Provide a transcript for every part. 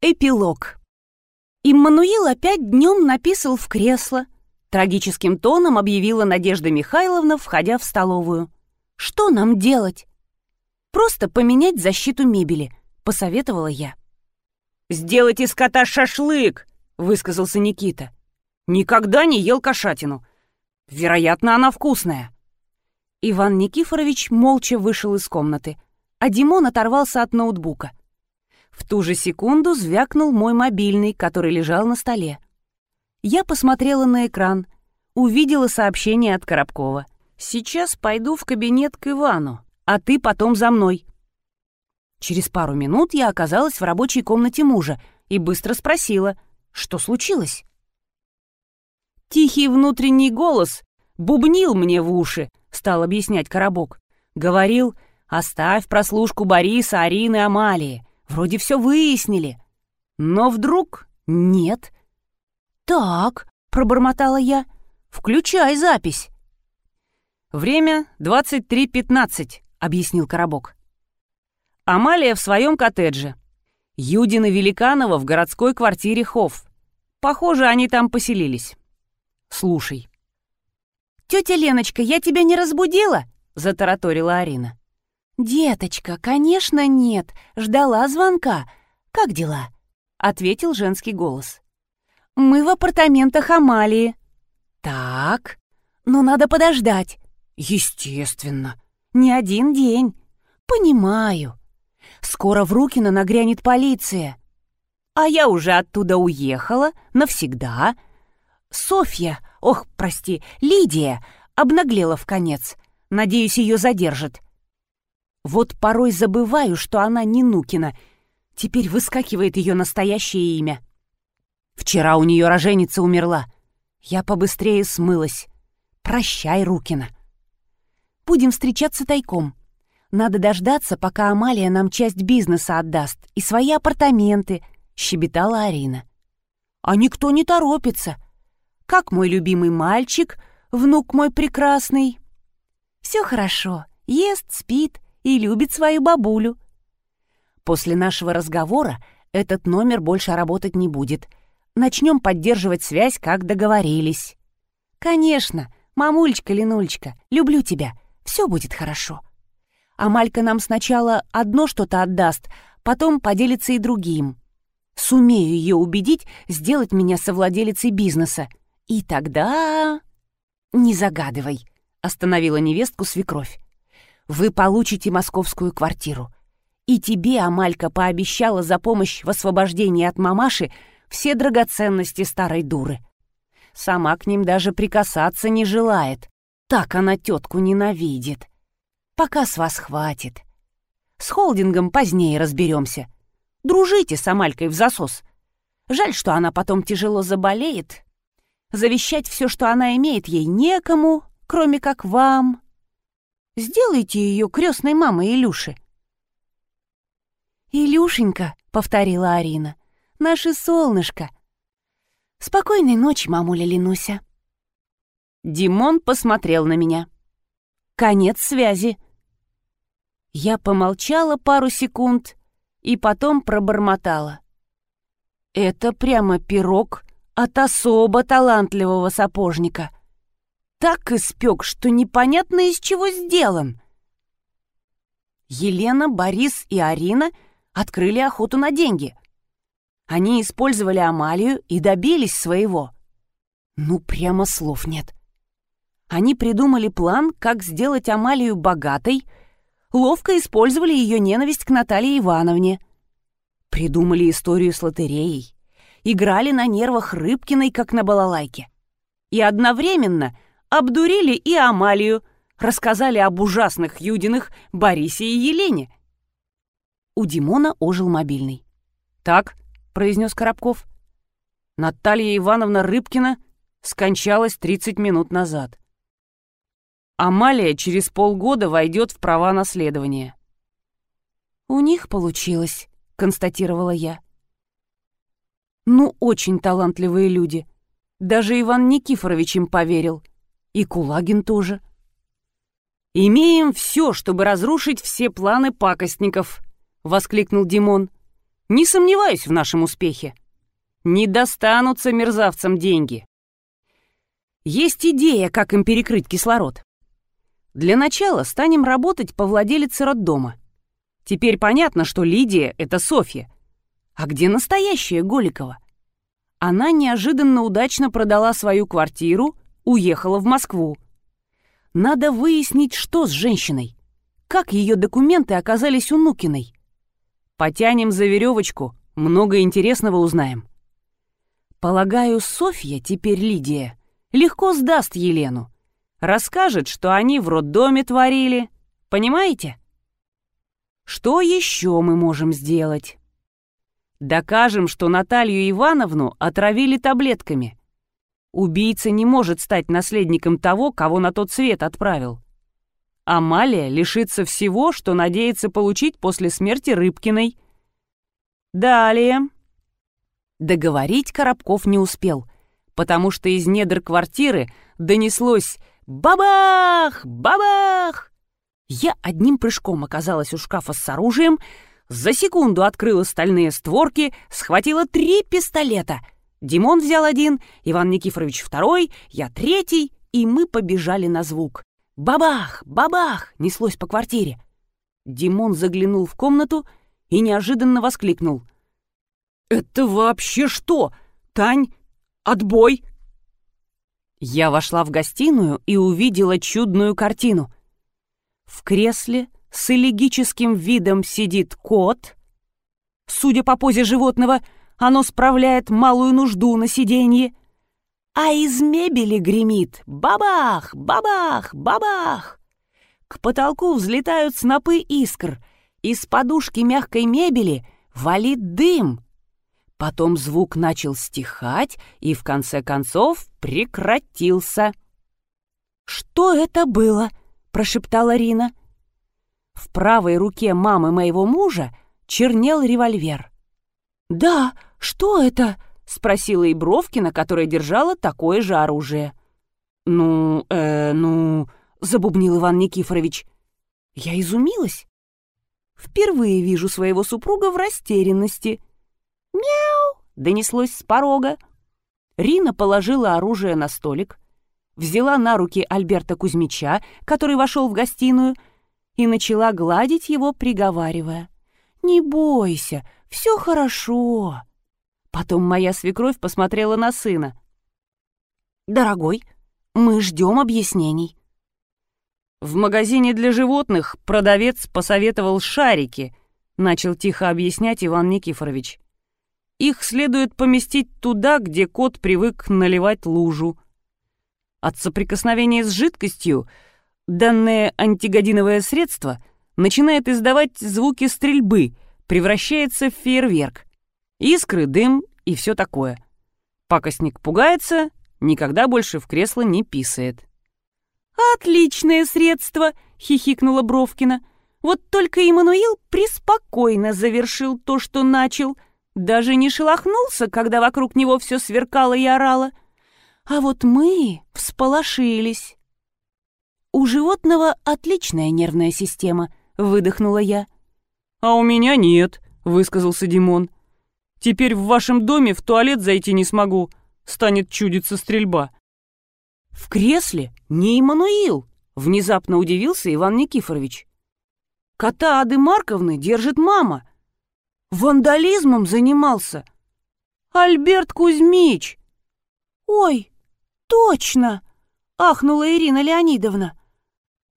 Эпилог. Иммануил опять днем написал в кресло. Трагическим тоном объявила Надежда Михайловна, входя в столовую. «Что нам делать?» «Просто поменять защиту мебели», — посоветовала я. «Сделать из кота шашлык», — высказался Никита. «Никогда не ел кошатину. Вероятно, она вкусная». Иван Никифорович молча вышел из комнаты, а Димон оторвался от ноутбука. В ту же секунду звякнул мой мобильный, который лежал на столе. Я посмотрела на экран, увидела сообщение от Коробкова. «Сейчас пойду в кабинет к Ивану, а ты потом за мной». Через пару минут я оказалась в рабочей комнате мужа и быстро спросила, что случилось. Тихий внутренний голос бубнил мне в уши, стал объяснять Коробок. Говорил, оставь прослушку Бориса, Арины, Амалии. Вроде все выяснили. Но вдруг нет. «Так», — пробормотала я, — «включай запись». «Время 23.15», — объяснил Коробок. Амалия в своем коттедже. Юдин и Великанова в городской квартире Хофф. Похоже, они там поселились. Слушай. «Тетя Леночка, я тебя не разбудила?» — затараторила Арина. «Деточка, конечно, нет. Ждала звонка. Как дела?» — ответил женский голос. «Мы в апартаментах Амалии». «Так, но надо подождать». «Естественно. Не один день. Понимаю. Скоро в Рукино нагрянет полиция. А я уже оттуда уехала навсегда. Софья, ох, прости, Лидия, обнаглела в конец. Надеюсь, ее задержат. Вот порой забываю, что она не Нукина. Теперь выскакивает ее настоящее имя. Вчера у нее роженица умерла. Я побыстрее смылась. Прощай, Рукина. Будем встречаться тайком. Надо дождаться, пока Амалия нам часть бизнеса отдаст и свои апартаменты, щебетала Арина. А никто не торопится. Как мой любимый мальчик, внук мой прекрасный. Все хорошо, ест, спит, и любит свою бабулю. После нашего разговора этот номер больше работать не будет. Начнем поддерживать связь, как договорились. Конечно, мамулечка-ленулечка, люблю тебя. Все будет хорошо. А Малька нам сначала одно что-то отдаст, потом поделится и другим. Сумею ее убедить сделать меня совладелицей бизнеса. И тогда... Не загадывай, остановила невестку свекровь вы получите московскую квартиру. И тебе Амалька пообещала за помощь в освобождении от мамаши все драгоценности старой дуры. Сама к ним даже прикасаться не желает. Так она тетку ненавидит. Пока с вас хватит. С холдингом позднее разберемся. Дружите с Амалькой в засос. Жаль, что она потом тяжело заболеет. Завещать все, что она имеет, ей некому, кроме как вам. Сделайте ее крестной мамой Илюши». «Илюшенька», — повторила Арина, — «наше солнышко». «Спокойной ночи, мамуля Ленуся». Димон посмотрел на меня. «Конец связи». Я помолчала пару секунд и потом пробормотала. «Это прямо пирог от особо талантливого сапожника» так испек, что непонятно из чего сделан. Елена, Борис и Арина открыли охоту на деньги. Они использовали Амалию и добились своего. Ну, прямо слов нет. Они придумали план, как сделать Амалию богатой, ловко использовали ее ненависть к Наталье Ивановне. Придумали историю с лотереей, играли на нервах Рыбкиной, как на балалайке. И одновременно — обдурили и Амалию, рассказали об ужасных Юдиных Борисе и Елене. У Димона ожил мобильный. «Так», — произнес Коробков, — «Наталья Ивановна Рыбкина скончалась 30 минут назад. Амалия через полгода войдет в права наследования». «У них получилось», — констатировала я. «Ну, очень талантливые люди. Даже Иван Никифорович им поверил. И Кулагин тоже. «Имеем все, чтобы разрушить все планы пакостников», — воскликнул Димон. Не сомневаюсь в нашем успехе. Не достанутся мерзавцам деньги. Есть идея, как им перекрыть кислород. Для начала станем работать по владелице роддома. Теперь понятно, что Лидия — это Софья. А где настоящая Голикова? Она неожиданно удачно продала свою квартиру, уехала в Москву. Надо выяснить, что с женщиной. Как ее документы оказались у Нукиной. Потянем за веревочку, много интересного узнаем. Полагаю, Софья, теперь Лидия, легко сдаст Елену. Расскажет, что они в роддоме творили. Понимаете? Что еще мы можем сделать? Докажем, что Наталью Ивановну отравили таблетками. Убийца не может стать наследником того, кого на тот свет отправил. Амалия лишится всего, что надеется получить после смерти Рыбкиной. Далее. Договорить Коробков не успел, потому что из недр квартиры донеслось «Бабах! Бабах!». Я одним прыжком оказалась у шкафа с оружием, за секунду открыла стальные створки, схватила три пистолета. Димон взял один, Иван Никифорович второй, я третий, и мы побежали на звук. «Бабах! Бабах!» — неслось по квартире. Димон заглянул в комнату и неожиданно воскликнул. «Это вообще что? Тань, отбой!» Я вошла в гостиную и увидела чудную картину. В кресле с элегическим видом сидит кот. Судя по позе животного, оно справляет малую нужду на сиденье — а из мебели гремит «бабах! Бабах! Бабах!». К потолку взлетают снопы искр, из подушки мягкой мебели валит дым. Потом звук начал стихать и в конце концов прекратился. «Что это было?» — прошептала Рина. В правой руке мамы моего мужа чернел револьвер. «Да, что это?» — спросила и Бровкина, которая держала такое же оружие. «Ну, э, ну...» — забубнил Иван Никифорович. Я изумилась. Впервые вижу своего супруга в растерянности. «Мяу!» — донеслось с порога. Рина положила оружие на столик, взяла на руки Альберта Кузьмича, который вошел в гостиную, и начала гладить его, приговаривая. «Не бойся, все хорошо». Потом моя свекровь посмотрела на сына. «Дорогой, мы ждем объяснений». «В магазине для животных продавец посоветовал шарики», — начал тихо объяснять Иван Никифорович. «Их следует поместить туда, где кот привык наливать лужу. От соприкосновения с жидкостью данное антигодиновое средство начинает издавать звуки стрельбы, превращается в фейерверк. Искры, дым и все такое. Пакостник пугается, никогда больше в кресло не писает. «Отличное средство!» — хихикнула Бровкина. «Вот только Иммануил преспокойно завершил то, что начал. Даже не шелохнулся, когда вокруг него все сверкало и орало. А вот мы всполошились». «У животного отличная нервная система», — выдохнула я. «А у меня нет», — высказался Димон. Теперь в вашем доме в туалет зайти не смогу. Станет чудиться стрельба». «В кресле не Иммануил», — внезапно удивился Иван Никифорович. «Кота Ады Марковны держит мама. Вандализмом занимался. Альберт Кузьмич». «Ой, точно!» — ахнула Ирина Леонидовна.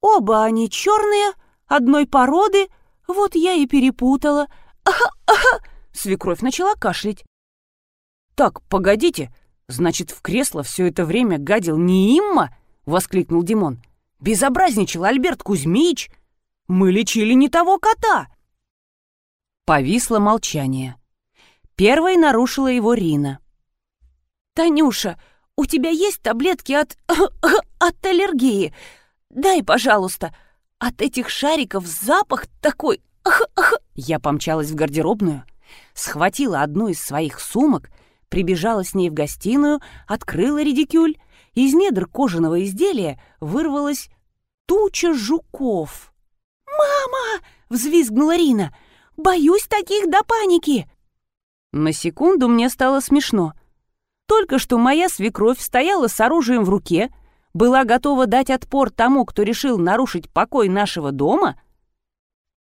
«Оба они черные, одной породы, вот я и перепутала. Ага-ага!» Свекровь начала кашлять. «Так, погодите, значит, в кресло все это время гадил не Имма?» — воскликнул Димон. «Безобразничал Альберт Кузьмич! Мы лечили не того кота!» Повисло молчание. Первой нарушила его Рина. «Танюша, у тебя есть таблетки от... от аллергии? Дай, пожалуйста. От этих шариков запах такой... Я помчалась в гардеробную, схватила одну из своих сумок, прибежала с ней в гостиную, открыла редикюль, из недр кожаного изделия вырвалась туча жуков. «Мама!» — взвизгнула Рина. «Боюсь таких до паники!» На секунду мне стало смешно. Только что моя свекровь стояла с оружием в руке, была готова дать отпор тому, кто решил нарушить покой нашего дома,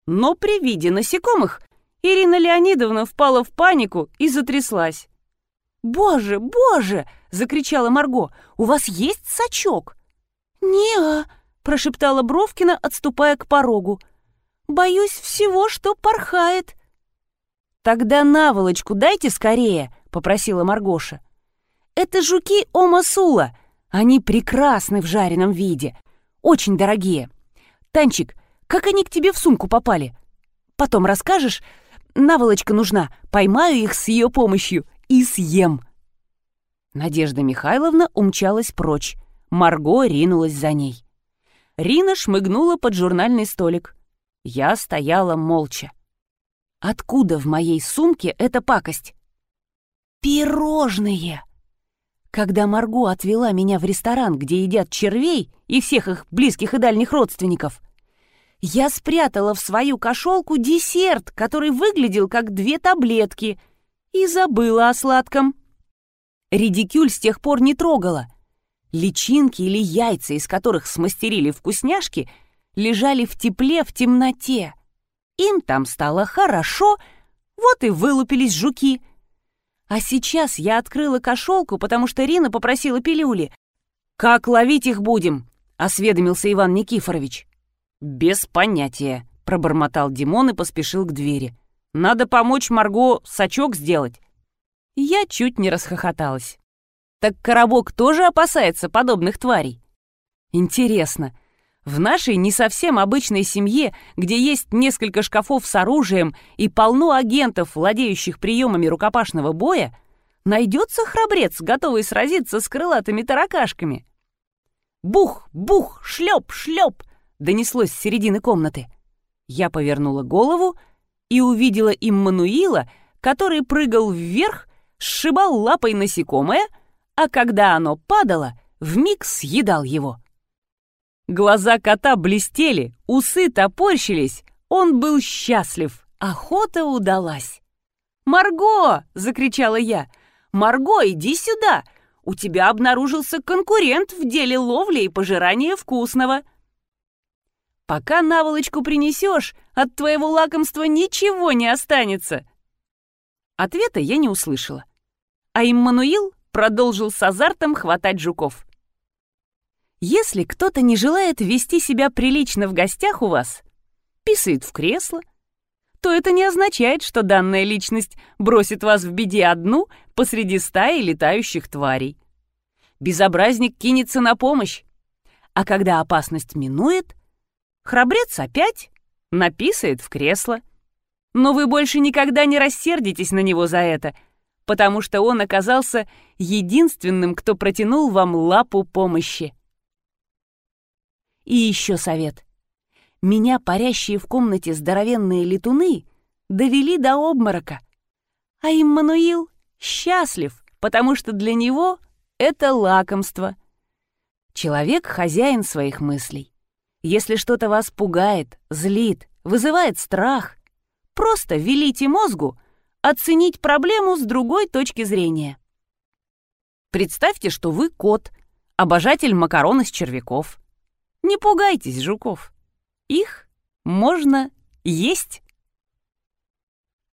но при виде насекомых Ирина Леонидовна впала в панику и затряслась. «Боже, боже!» — закричала Марго. «У вас есть сачок?» «Не-а!» — прошептала Бровкина, отступая к порогу. «Боюсь всего, что порхает». «Тогда наволочку дайте скорее», — попросила Маргоша. «Это жуки Омасула. Они прекрасны в жареном виде. Очень дорогие. Танчик, как они к тебе в сумку попали? Потом расскажешь, Наволочка нужна, поймаю их с ее помощью и съем». Надежда Михайловна умчалась прочь. Марго ринулась за ней. Рина шмыгнула под журнальный столик. Я стояла молча. Откуда в моей сумке эта пакость? Пирожные! Когда Марго отвела меня в ресторан, где едят червей и всех их близких и дальних родственников, я спрятала в свою кошелку десерт, который выглядел как две таблетки, и забыла о сладком. Редикюль с тех пор не трогала. Личинки или яйца, из которых смастерили вкусняшки, лежали в тепле в темноте. Им там стало хорошо, вот и вылупились жуки. А сейчас я открыла кошелку, потому что Рина попросила пилюли. «Как ловить их будем?» — осведомился Иван Никифорович. «Без понятия», — пробормотал Димон и поспешил к двери. «Надо помочь Марго сачок сделать». Я чуть не расхохоталась. Так коробок тоже опасается подобных тварей? Интересно, в нашей не совсем обычной семье, где есть несколько шкафов с оружием и полно агентов, владеющих приемами рукопашного боя, найдется храбрец, готовый сразиться с крылатыми таракашками? Бух, бух, шлеп, шлеп — донеслось с середины комнаты. Я повернула голову и увидела Иммануила, который прыгал вверх, сшибал лапой насекомое, а когда оно падало, вмиг съедал его. Глаза кота блестели, усы топорщились, он был счастлив, охота удалась. «Марго!» — закричала я. «Марго, иди сюда! У тебя обнаружился конкурент в деле ловли и пожирания вкусного!» Пока наволочку принесешь, от твоего лакомства ничего не останется. Ответа я не услышала. А Иммануил продолжил с азартом хватать жуков. Если кто-то не желает вести себя прилично в гостях у вас, писает в кресло, то это не означает, что данная личность бросит вас в беде одну посреди стаи летающих тварей. Безобразник кинется на помощь, а когда опасность минует — Храбрец опять написает в кресло. Но вы больше никогда не рассердитесь на него за это, потому что он оказался единственным, кто протянул вам лапу помощи. И еще совет. Меня парящие в комнате здоровенные летуны довели до обморока. А Иммануил счастлив, потому что для него это лакомство. Человек — хозяин своих мыслей. Если что-то вас пугает, злит, вызывает страх, просто велите мозгу оценить проблему с другой точки зрения. Представьте, что вы кот, обожатель макарон из червяков. Не пугайтесь жуков. Их можно есть.